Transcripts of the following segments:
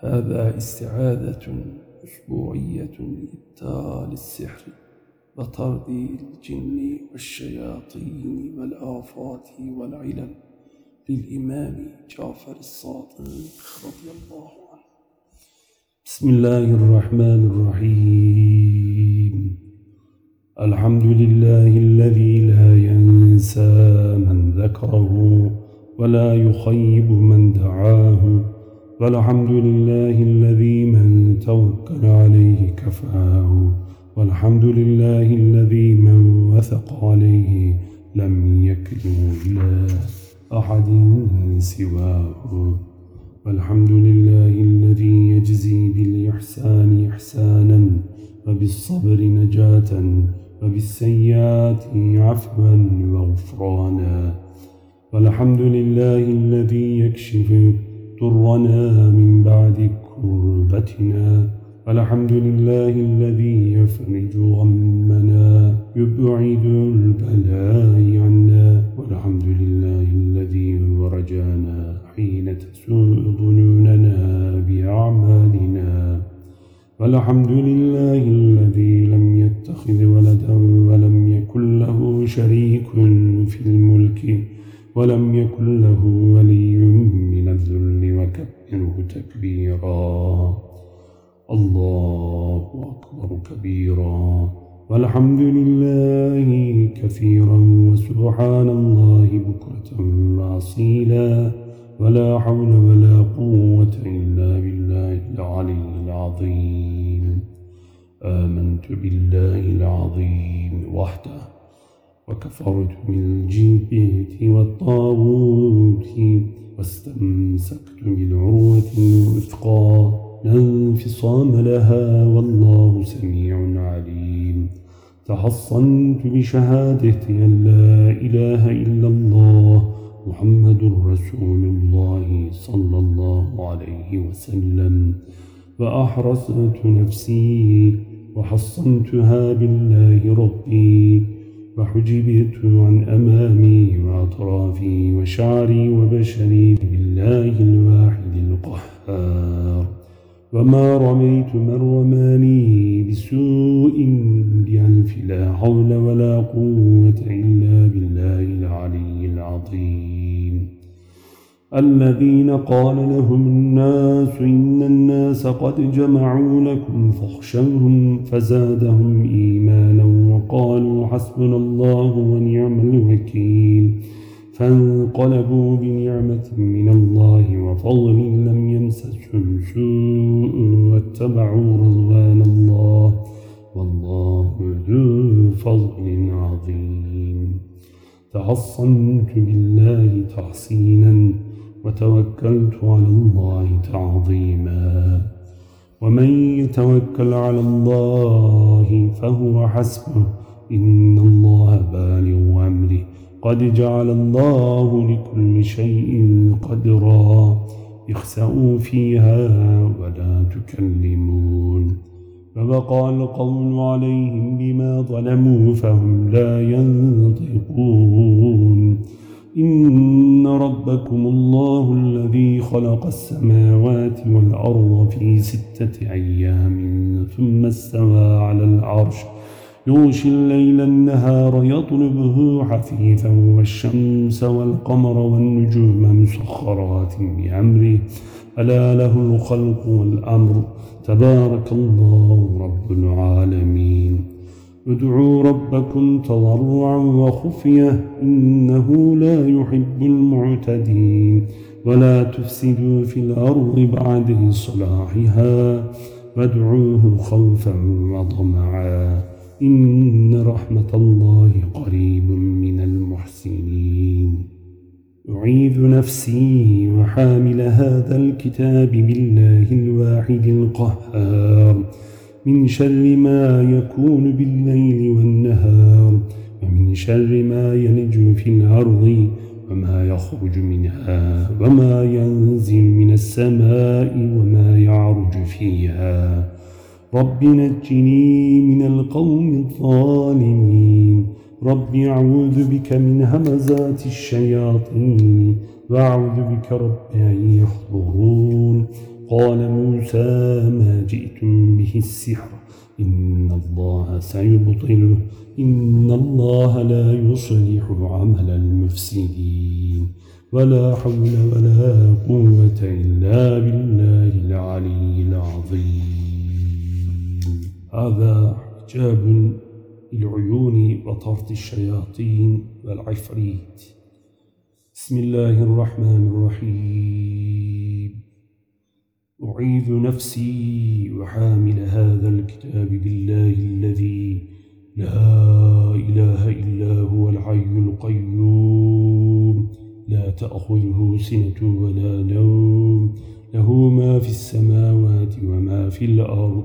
هذا استعاذة أسبوعية لإبتال السحر وطرد الجن والشياطين والآفات والعلل للإمام جعفر الصادق رضي الله عنه. بسم الله الرحمن الرحيم. الحمد لله الذي لا ينسى من ذكره ولا يخيب من دعاه. والحمد لله الذي من توكل عليه كفاه والحمد لله الذي من وثق عليه لم يكله إلى أحد سواه والحمد لله الذي يجزي بالإحسان إحسانا وبالصبر نجاة وبالسيئات عفوا وغفرانا والحمد لله الذي يكشف ضرنا من بعد كربتنا. الحمد لله الذي يفرج غمنا يبعد البلاء عنا. والحمد لله الذي هو رجانا حين تسوء ظنوننا بأعمالنا. والحمد لله الذي لم يتخذ ولدا ولم يكن له شريك في الملك ولم يكن له ولي الذل وكبره تكبيرا. الله أكبر كبيرا. والحمد لله كثيرا وسبحان الله بكرة وأصيلا. ولا حول ولا قوة إلا بالله العلي العظيم. آمنت بالله العظيم وحده. وكفرت بالجبت والطاغوت انفصام لها والله سميع عليم. تحصنت بشهادة أن لا إله إلا الله محمد رسول الله صلى الله عليه وسلم. وأحرصت نفسي وحصنتها بالله ربي. وحجبت عن أمامي وأطرافي وشعري وبشري بالله الواحد القهار. وما رميت من رماني بسوء بألف لا حول ولا قوة إلا بالله العلي العظيم الذين قال لهم الناس إن الناس قد جمعوا لكم فاخشوهم فزادهم إيمانا وقالوا حسبنا الله ونعم الوكيل فانقلبوا بنعمة من الله وفضل لم يمسسهم سوء واتبعوا رضوان الله والله ذو فضل عظيم. تحصنت بالله تحصينا وتوكلت على الله تعظيما. ومن يتوكل على الله فهو حسبه. إن الله بالغ أمره. قد جعل الله لكل شيء قدرا. اخسأوا فيها ولا تكلمون. فبقى القول عليهم بما ظلموا فهم لا ينطقون. إن ربكم الله الذي خلق السماوات والأرض في ستة أيام ثم استوى على العرش. يغشي الليل النهار يطلبه حثيثا والشمس والقمر والنجوم مسخرات بأمره. ألا له الخلق والأمر. تبارك الله رب العالمين. ادعوا ربكم تضرعا وخفية. إنه لا يحب المعتدين. ولا تفسدوا في الأرض بعد صلاحها وادعوه خوفا وطمعا. إن رحمة الله قريب من المحسنين. أعيذ نفسي وحامل هذا الكتاب بالله الواحد القهار. من شر ما يكون بالليل والنهار ومن شر ما يلج في الأرض وما يخرج منها وما ينزل من السماء وما يعرج فيها. رب نجني من القوم الظالمين. رب أعوذ بك من همزات الشياطين وأعوذ بك رب أن يحضرون. قال موسى ما جئتم به السحر. إن الله سيبطله. إن الله لا يصلح عمل المفسدين. ولا حول ولا قوة إلا بالله العلي العظيم. هذا حجاب العيون وطرد الشياطين والعفريت. بسم الله الرحمن الرحيم. أعيذ نفسي وحامل هذا الكتاب بالله الذي لا إله إلا هو الحي القيوم. لا تأخذه سنة ولا نوم. له ما في السماوات وما في الأرض.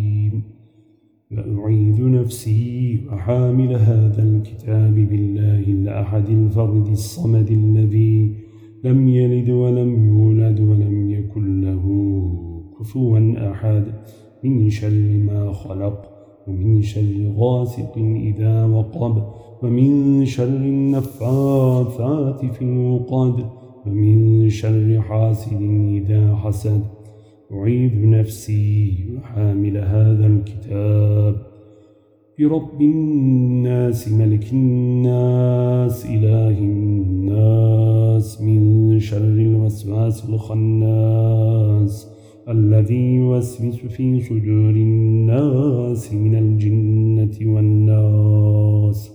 فأعيذ نفسي وحامل هذا الكتاب بالله الأحد الفرد الصمد الذي لم يلد ولم يولد ولم يكن له كفوا أحد. من شر ما خلق ومن شر غاسق إذا وقب ومن شر النفاثات في الوقد ومن شر حاسد إذا حسد. أعيذ نفسي وحامل هذا الكتاب. برب الناس ملك الناس إله الناس من شر الوسواس الخناس الذي يوسوس في صدور الناس من الجنة والناس.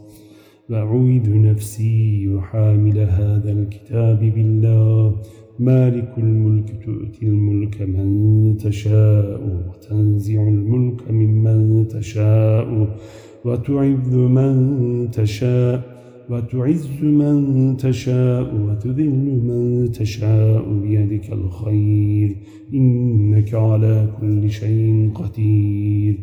وأعوذ نفسي وحامل هذا الكتاب بالله. مالك الملك تؤتي الملك من تشاء وتنزع الملك ممن تشاء وتعذ من تشاء وتعز من تشاء وتذل من تشاء بيدك الخير إنك على كل شيء قدير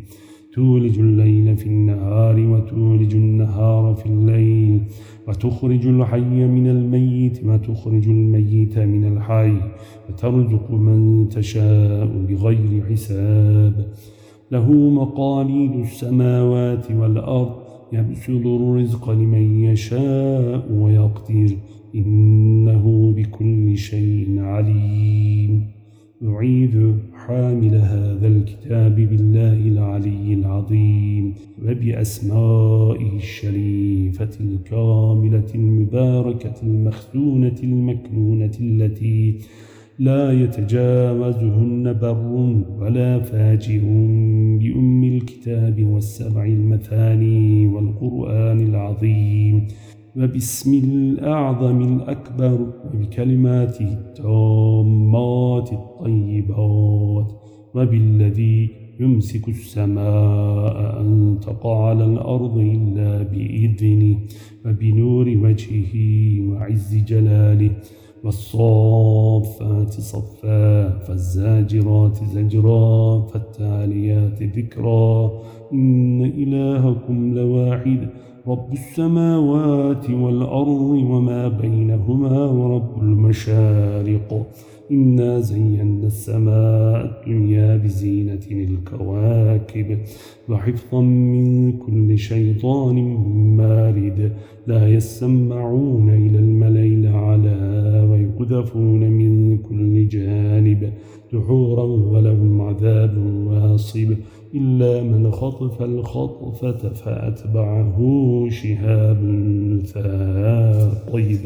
تولج الليل في النهار وتولج النهار في الليل وتخرج الحي من الميت وتخرج الميت من الحي وترزق من تشاء بغير حساب. له مقاليد السماوات والأرض يبسل الرزق لمن يشاء ويقدر. إنه بكل شيء عليم. أعيذ حامل هذا الكتاب بالله العلي العظيم وبأسمائه الشريفة الكاملة المباركة المخزونة المكنونة التي لا يتجاوزهن بر ولا فاجر بأم الكتاب والسبع المثاني والقرآن العظيم وباسم الأعظم الأكبر وبكلماته التامات الطيبات وبالذي يمسك السماء أن تقع على الأرض إلا بإذنه وبنور وجهه وعز جلاله والصافات صفا فالزاجرات زجرا فالتاليات ذكرا إن إلهكم لواحد رب السماوات والأرض وما بينهما ورب المشارق. إنا زينا السماء الدنيا بزينة الكواكب وحفظا من كل شيطان مارد. لا يسمعون إلى المليل على ويقذفون من كل جانب دحورا ولهم عذاب واصب. إلا من خطف الخطفة فأتبعه شهاب ثاقب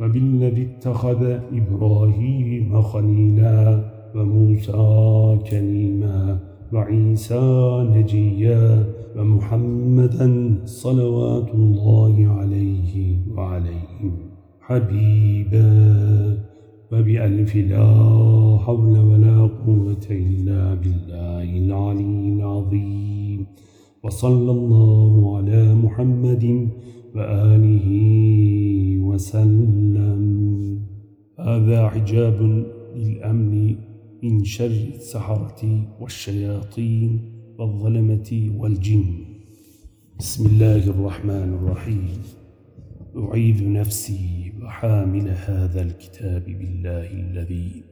وبالذي اتخذ إبراهيم خليلا وموسى كليما وعيسى نجيا ومحمدا صلوات الله عليه وعليهم حبيبا وبألف لا حول ولا قوة إلا بالله العلي العظيم. وصلى الله على محمد وآله وسلم. هذا حجاب للأمن من شر السحرة والشياطين والظلمة والجن. بسم الله الرحمن الرحيم. أعيذ نفسي وحامل هذا الكتاب بالله الذي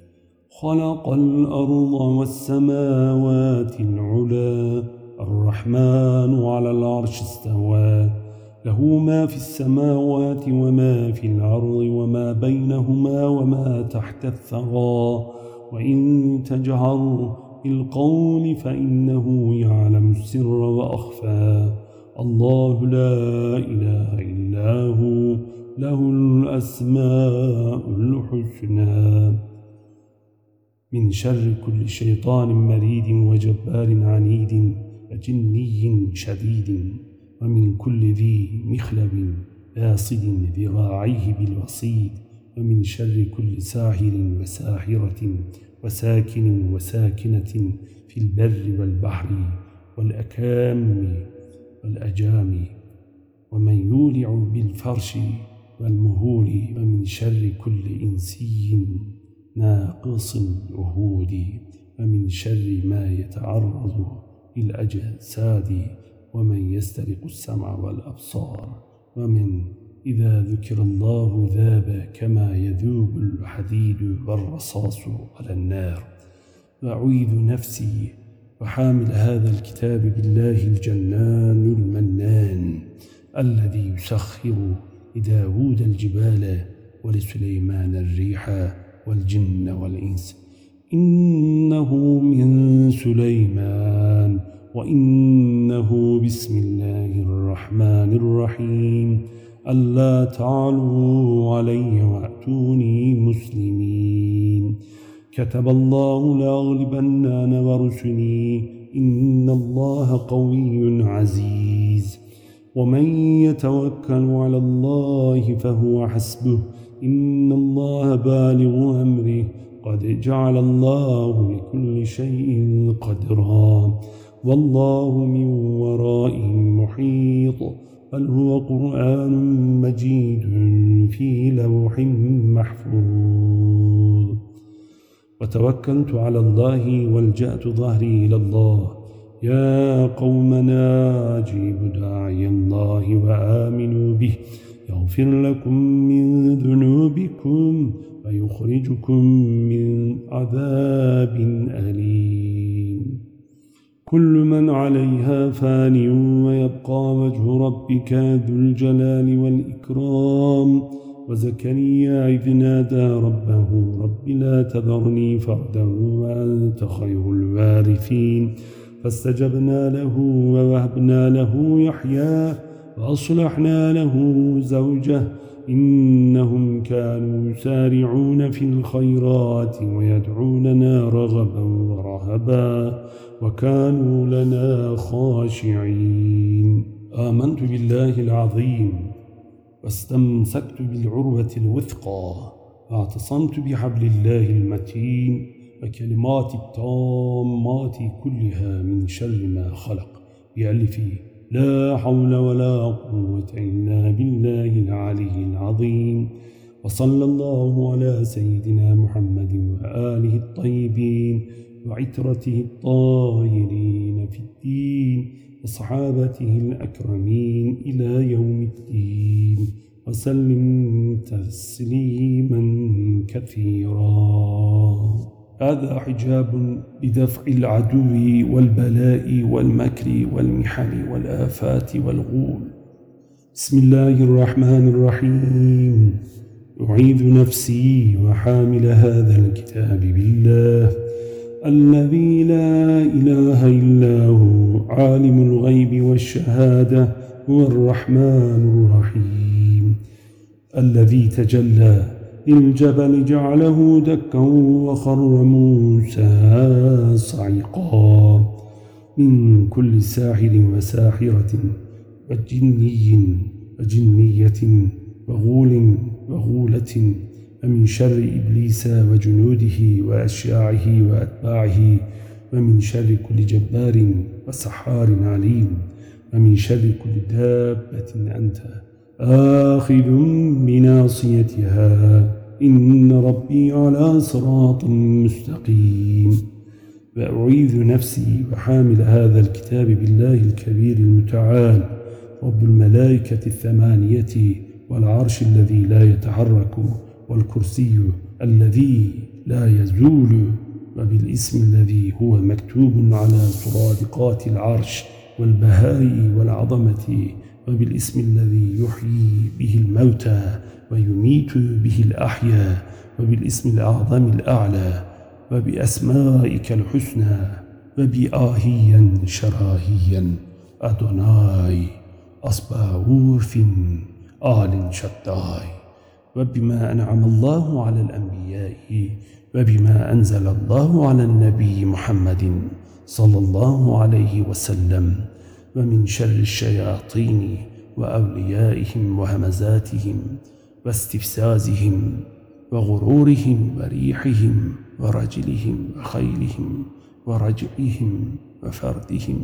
خلق الأرض والسماوات العلا. الرحمن على العرش استوى. له ما في السماوات وما في الأرض وما بينهما وما تحت الثرى. وإن تجهر بالقول فإنه يعلم السر وأخفى. الله لا إله إلا هو. له الأسماء الحسنى. من شر كل شيطان مريد وجبار عنيد وجني شديد ومن كل ذي مخلب باصد ذراعيه بالوصيد ومن شر كل ساحر وساحرة وساكن وساكنة في البر والبحر والأكام والأجام ومن يولع بالفرش والمهول ومن شر كل إنسي ناقص العهود ومن شر ما يتعرض للأجساد ومن يسترق السمع والأبصار. ومن إذا ذكر الله ذاب كما يذوب الحديد والرصاص على النار. وأعيذ نفسي وحامل هذا الكتاب بالله الجنان المنان الذي يسخر لداود الجبال ولسليمان الريح. والجن والإنس. إنه من سليمان وإنه بسم الله الرحمن الرحيم. ألا تعلوا علي وأتوني مسلمين. كتب الله لأغلبن أنا ورسلي. إن الله قوي عزيز. ومن يتوكل على الله فهو حسبه. إن الله بالغ أمره قد جعل الله لكل شيء قدرا والله من ورائهم محيط بل هو قرآن مجيد في لوح محفوظ وتوكلت على الله والجأت ظهري إلى الله يا قومنا أجيبوا داعي الله وآمنوا به يغفر لكم من ذنوبكم ويخرجكم من عذاب أليم. كل من عليها فان ويبقى وجه ربك ذو الجلال والإكرام. وزكريا إذ نادى ربه رب لا تذرني فردا وأنت خير الوارثين. فاستجبنا له ووهبنا له يحيى وأصلحنا له زوجه إنهم كانوا يسارعون في الخيرات ويدعوننا رغبا ورهبا وكانوا لنا خاشعين. آمنت بالله العظيم واستمسكت بالعروة الوثقى واعتصمت بحبل الله المتين وكلمات التامات كلها من شر ما خلق. بألف لا حول ولا قوة إلا بالله العلي العظيم. وصلى الله على سيدنا محمد وآله الطيبين وعترته الطاهرين في الدين وصحابته الأكرمين إلى يوم الدين. وسلم تسليما كثيرا. هذا حجاب لدفع العدو والبلاء والمكر والمحن والآفات والغول. بسم الله الرحمن الرحيم. أعيذ نفسي وحامل هذا الكتاب بالله. الذي لا إله إلا هو عالم الغيب والشهادة هو الرحمن الرحيم. الذي تجلى للجبل جعله دكا وخر موسى صعقا من كل ساحر وساحرة وجني وجنية وغول وغولة ومن شر إبليس وجنوده وأشياعه وأتباعه ومن شر كل جبار وسحار عليم ومن شر كل دابة أنت آخذ بناصيتها إن ربي على صراط مستقيم. وأعيذ نفسي وحامل هذا الكتاب بالله الكبير المتعال. رب الملائكة الثمانية والعرش الذي لا يتحرك والكرسي الذي لا يزول. وبالاسم الذي هو مكتوب على سرادقات العرش والبهاء والعظمة. وبالاسم الذي يحيي به الموتى ويميت به الأحياء وبالاسم الأعظم الأعلى وبأسمائك الحسنى وبآهيا شراهيا أدوناي أصباغوث آل شداي وبما أنعم الله على الأنبياء وبما أنزل الله على النبي محمد صلى الله عليه وسلم ومن شر الشياطين وأوليائهم وهمزاتهم واستفسازهم وغرورهم وريحهم ورجلهم وخيلهم ورجعهم وفردهم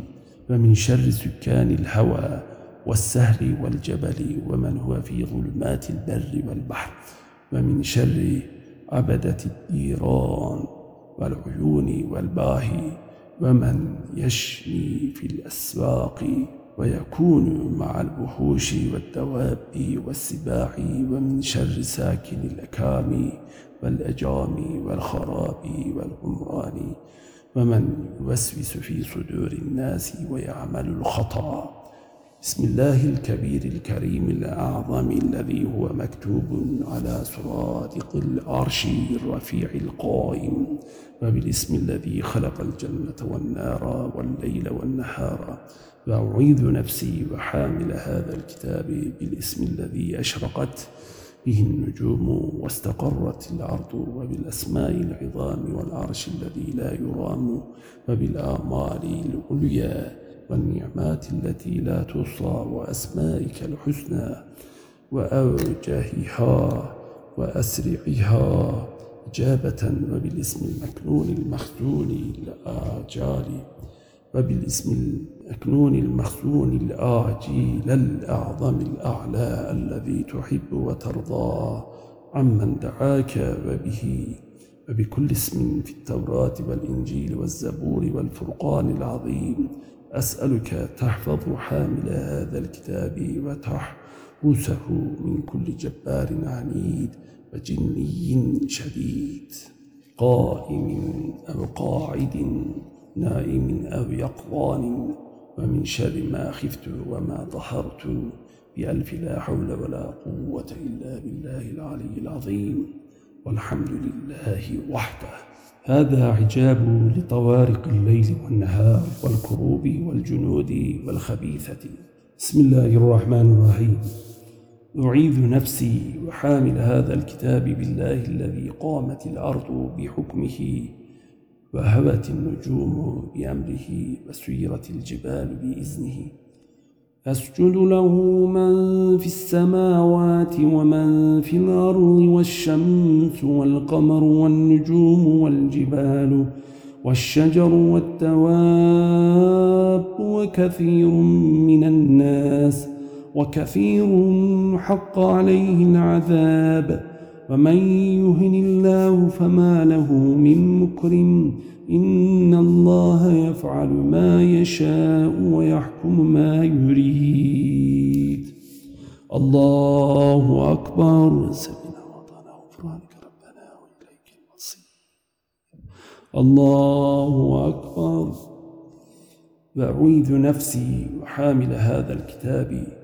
ومن شر سكان الهوى والسهل والجبل ومن هو في ظلمات البر والبحر ومن شر عبدة الديران والعيون والباهي ومن يشني في الأسواق ويكون مع الوحوش والدواب والسباع ومن شر ساكن الأكام والأجام والخراب والعمران ومن يوسوس في صدور الناس ويعمل الخطأ. بسم الله الكبير الكريم الأعظم الذي هو مكتوب على سرادق العرش الرفيع القائم. وبالاسم الذي خلق الجنة والنار والليل والنهار. وأعيذ نفسي وحامل هذا الكتاب بالاسم الذي أشرقت به النجوم واستقرت الأرض وبالأسماء العظام والعرش الذي لا يرام وبالآمال العليا والنعمات التي لا توصى وأسمائك الحسنى. وأوجهها وأسرعها إجابة وبالاسم المكنون المخزون الآجال وبالاسم المكنون المخزون الآجيل الأعظم الأعلى الذي تحب وترضى عمن دعاك وبه وبكل اسم في التوراة والإنجيل والزبور والفرقان العظيم. أسألك تحفظ حامل هذا الكتاب وتحرسه من كل جبار عنيد. وجني شديد قائم أو قاعد نائم أو يقظان ومن شر ما خفت وما ظهرت بألف لا حول ولا قوة إلا بالله العلي العظيم. والحمد لله وحده. هذا عجاب لطوارق الليل والنهار والكروب والجنود والخبيثة. بسم الله الرحمن الرحيم. أعيذ نفسي وحامل هذا الكتاب بالله الذي قامت الأرض بحكمه وهبت النجوم بأمره وسيرت الجبال بإذنه. يسجد له من في السماوات ومن في الأرض والشمس والقمر والنجوم والجبال والشجر والتواب وكثير من الناس وكثير حق عليه العذاب. ومن يهن الله فما له من مكرم. إن الله يفعل ما يشاء ويحكم ما يريد. الله أكبر. سبنا وطنا غفرانك. ربنا وإليك المصير. الله أكبر. وأعوذ نفسي وحامل هذا الكتاب.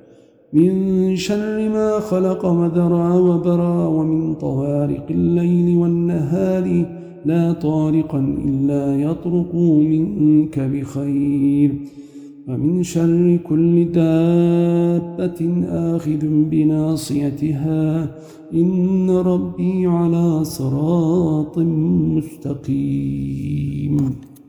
من شر ما خلق وذرى وبرى ومن طوارق الليل والنهار لا طارقا إلا يطرق منك بخير. ومن شر كل دابة آخذ بناصيتها. إن ربي على صراط مستقيم.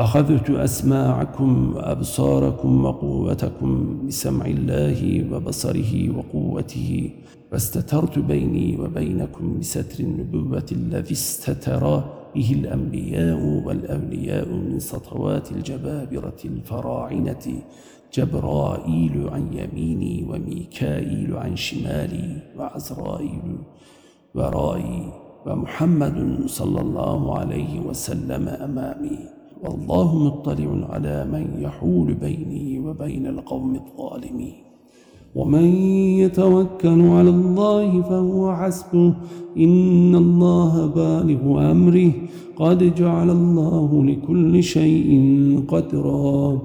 أخذت أسماعكم وأبصاركم وقوتكم بسمع الله وبصره وقوته واستترت بيني وبينكم بستر النبوة الذي استتر به الأنبياء والأولياء من سطوات الجبابرة الفراعنة جبرائيل عن يميني وميكائيل عن شمالي وعزرائيل ورائي ومحمد صلى الله عليه وسلم أمامي. والله مطلع على من يحول بيني وبين القوم الظالمين. ومن يتوكل على الله فهو حسبه. إن الله بالغ أمره. قد جعل الله لكل شيء قدرا.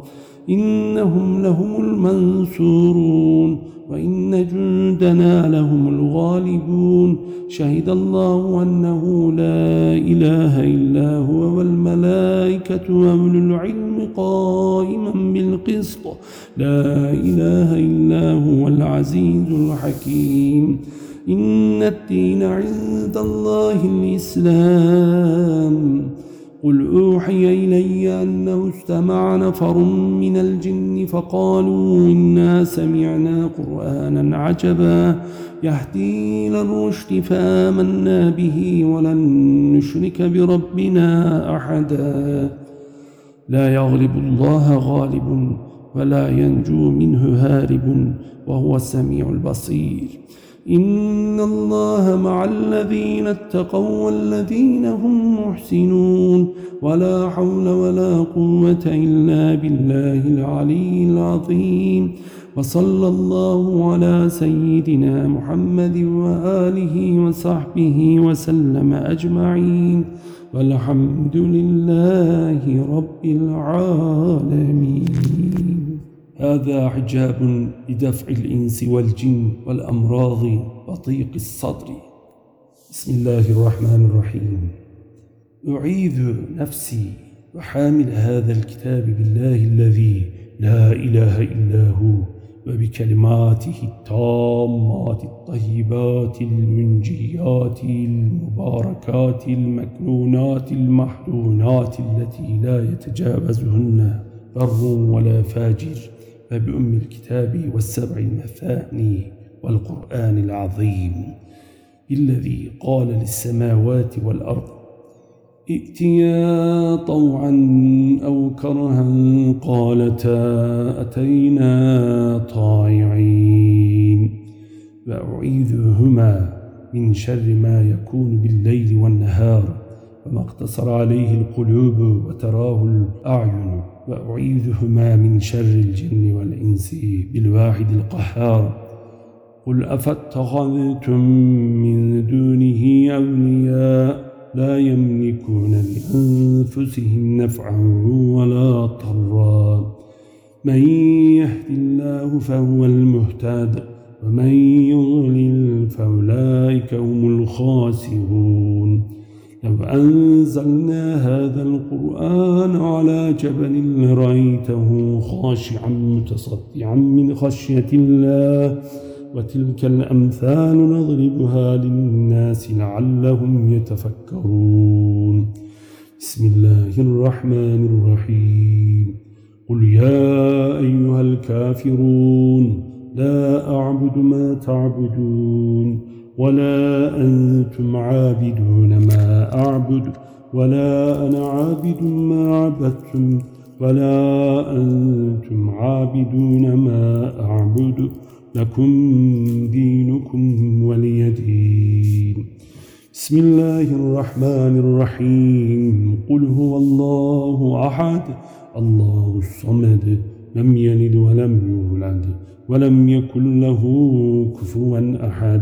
إنهم لهم المنصورون. وإن جندنا لهم الغالبون. شهد الله أنه لا إله إلا هو والملائكة وأولو العلم قائما بالقسط. لا إله إلا هو العزيز الحكيم. إن الدين عند الله الإسلام. قل أوحي إلي أنه استمع نفر من الجن فقالوا إنا سمعنا قرآنا عجبا يهدي إلى الرشد فآمنا به ولن نشرك بربنا أحدا. لا يغلب الله غالب ولا ينجو منه هارب وهو السميع البصير. إن الله مع الذين اتقوا والذين هم محسنون ولا حول ولا قوة إلا بالله العلي العظيم وصلى الله على سيدنا محمد وآله وصحبه وسلم أجمعين والحمد لله رب العالمين هذا حجاب لدفع الإنس والجن والأمراض وضيق الصدر. بسم الله الرحمن الرحيم. أعيذ نفسي وحامل هذا الكتاب بالله الذي لا إله إلا هو وبكلماته التامات الطيبات المنجيات المباركات المكنونات المحرونات التي لا يتجاوزهن بر ولا فاجر. فبأم الكتاب والسبع المثاني والقرآن العظيم الذي قال للسماوات والأرض ائتيا طوعا أو كرها قالتا أتينا طائعين. وأعيذهما من شر ما يكون بالليل والنهار وما اقتصر عليه القلوب وتراه الأعين. وأعيذهما من شر الجن والإنس بالواحد القهار. قل أفاتخذتم من دونه أولياء لا يملكون لأنفسهم نفعا ولا ضرا. من يهد الله فهو المهتد ومن يضلل فأولئك هم الخاسرون. لو أنزلنا هذا القرآن على جبل لرأيته خاشعا متصدعا من خشية الله وتلك الأمثال نضربها للناس لعلهم يتفكرون بسم الله الرحمن الرحيم قل يا أيها الكافرون لا أعبد ما تعبدون ولا أنتم عابدون ما أعبد ولا أنا عابد ما عبدتم ولا أنتم عابدون ما أعبد لكم دينكم ولي دين. بسم الله الرحمن الرحيم. قل هو الله أحد. الله الصمد لم يلد ولم يولد ولم يكن له كفوا أحد.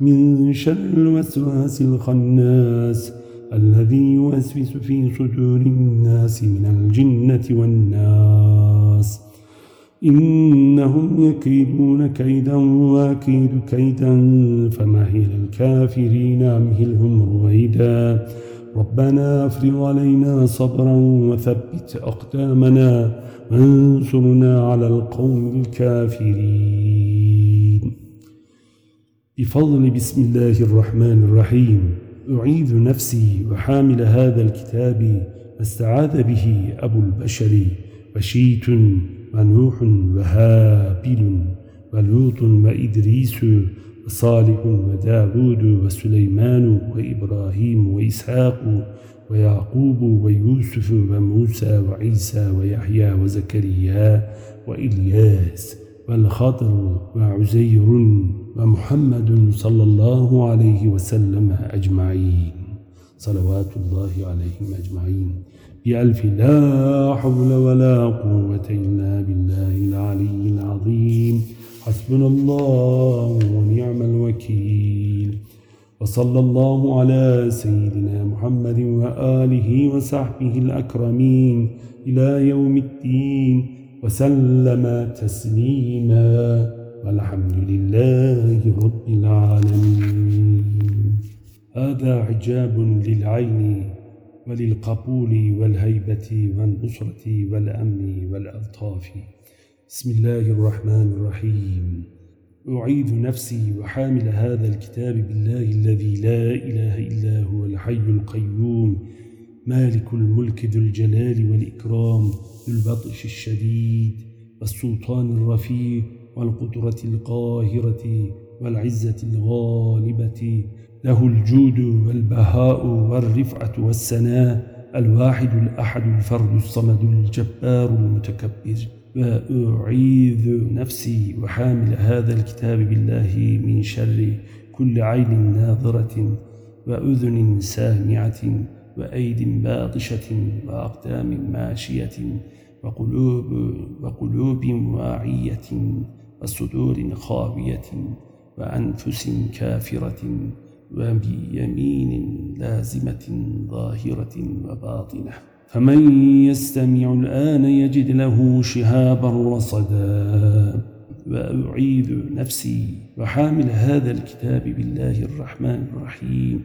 من شر الوسواس الخناس الذي يوسوس في صدور الناس من الجنة والناس. إنهم يكيدون كيدا وأكيد كيدا فمهل الكافرين أمهلهم رويدا. ربنا افرغ علينا صبرا وثبت أقدامنا وانصرنا على القوم الكافرين. بفضل بسم الله الرحمن الرحيم. أعيذ نفسي وحامل هذا الكتاب استعاذ به أبو البشر. وشيت ونوح وهابل ولوط وإدريس وصالح وداود وسليمان وإبراهيم وإسحاق ويعقوب ويوسف وموسى وعيسى ويحيى وزكريا وإلياس والخضر وعزير ومحمد صلى الله عليه وسلم أجمعين. صلوات الله عليهم أجمعين. بألف لا حول ولا قوة إلا بالله العلي العظيم. حسبنا الله ونعم الوكيل. وصلى الله على سيدنا محمد وآله وصحبه الأكرمين إلى يوم الدين. وسلم تسليما. والحمد لله رب العالمين. هذا حجاب للعين وللقبول والهيبة والنصرة والأمن والألطاف. بسم الله الرحمن الرحيم. أعيد نفسي وحامل هذا الكتاب بالله الذي لا إله إلا هو الحي القيوم. مالك الملك ذو الجلال والإكرام ذو البطش الشديد والسلطان الرفيع والقدرة القاهرة والعزة الغالبة له الجود والبهاء والرفعة والسناء الواحد الأحد الفرد الصمد الجبار المتكبر. وأعيذ نفسي وحامل هذا الكتاب بالله من شر كل عين ناظرة وأذن سامعة وأيد باطشة وأقدام ماشية وقلوب, وقلوب واعية. وصدور خاوية وأنفس كافرة وبيمين لازمة ظاهرة وباطنة. فمن يستمع الآن يجد له شهابا رصدا وأعيذ نفسي وحامل هذا الكتاب بالله الرحمن الرحيم.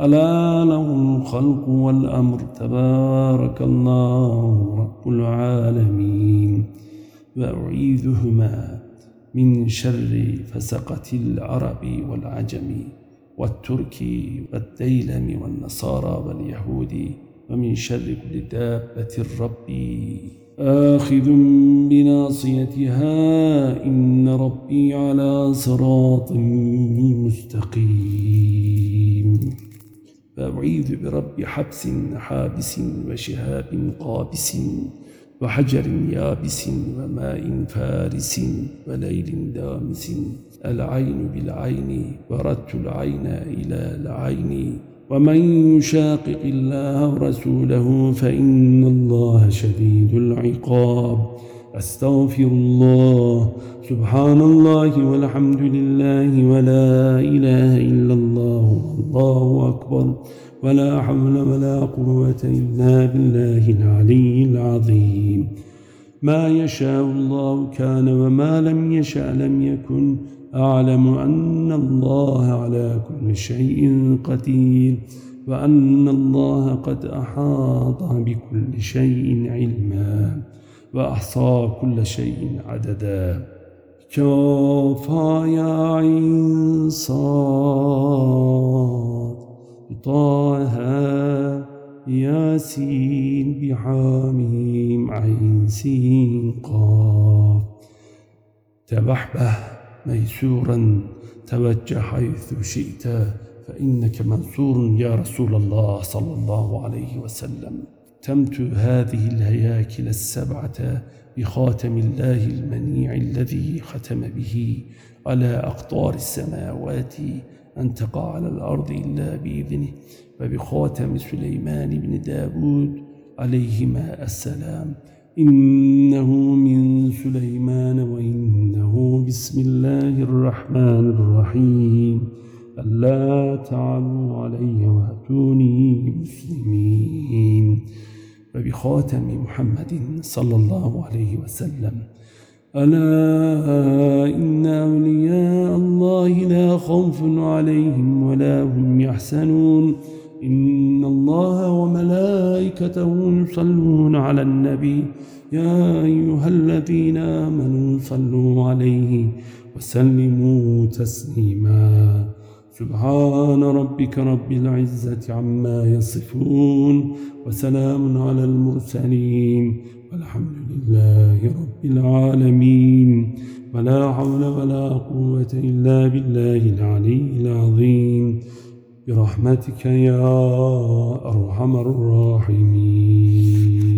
ألا له الخلق والأمر تبارك الله رب العالمين. وأعيذهما من شر فسقة العرب والعجم والترك والديلم والنصارى واليهود ومن شر كل دابة الرب. آخذ بناصيتها إن ربي على صراط مستقيم. فأعيذ برب حبس حابس وشهاب قابس. وحجر يابس وماء فارس وليل دامس العين بالعين وردت العين إلى العين. ومن يشاقق الله ورسوله فإن الله شديد العقاب. أستغفر الله سبحان الله والحمد لله ولا إله إلا الله والله أكبر. ولا حول ولا قوة إلا بالله العلي العظيم. ما يشاء الله كان وما لم يشاء لم يكن. أعلم أن الله على كل شيء قدير وأن الله قد أحاط بكل شيء علما وأحصى كل شيء عددا. كافا يا عين صاد. طه ياسين بحاميم عين سين قاف تبحبه ميسورا توجه حيث شئت فإنك منصور يا رسول الله صلى الله عليه وسلم. تمت هذه الهياكل السبعة بخاتم الله المنيع الذي ختم به على أقطار السماوات أن تقع على الأرض إلا بإذنه وبخاتم سليمان بن داود عليهما السلام. إنه من سليمان وإنه بسم الله الرحمن الرحيم. ألا تعلوا علي وأتوني مسلمين وبخاتم محمد صلى الله عليه وسلم. ألا إن أولياء الله لا خوف عليهم ولا هم يحسنون إن الله وملائكته يصلون على النبي. يا أيها الذين آمنوا صلوا عليه وسلموا تسليما. سبحان ربك رب العزة عما يصفون وسلام على المرسلين والحمد لله العالمين. ولا حول ولا قوة إلا بالله العلي العظيم. برحمتك يا أرحم الراحمين.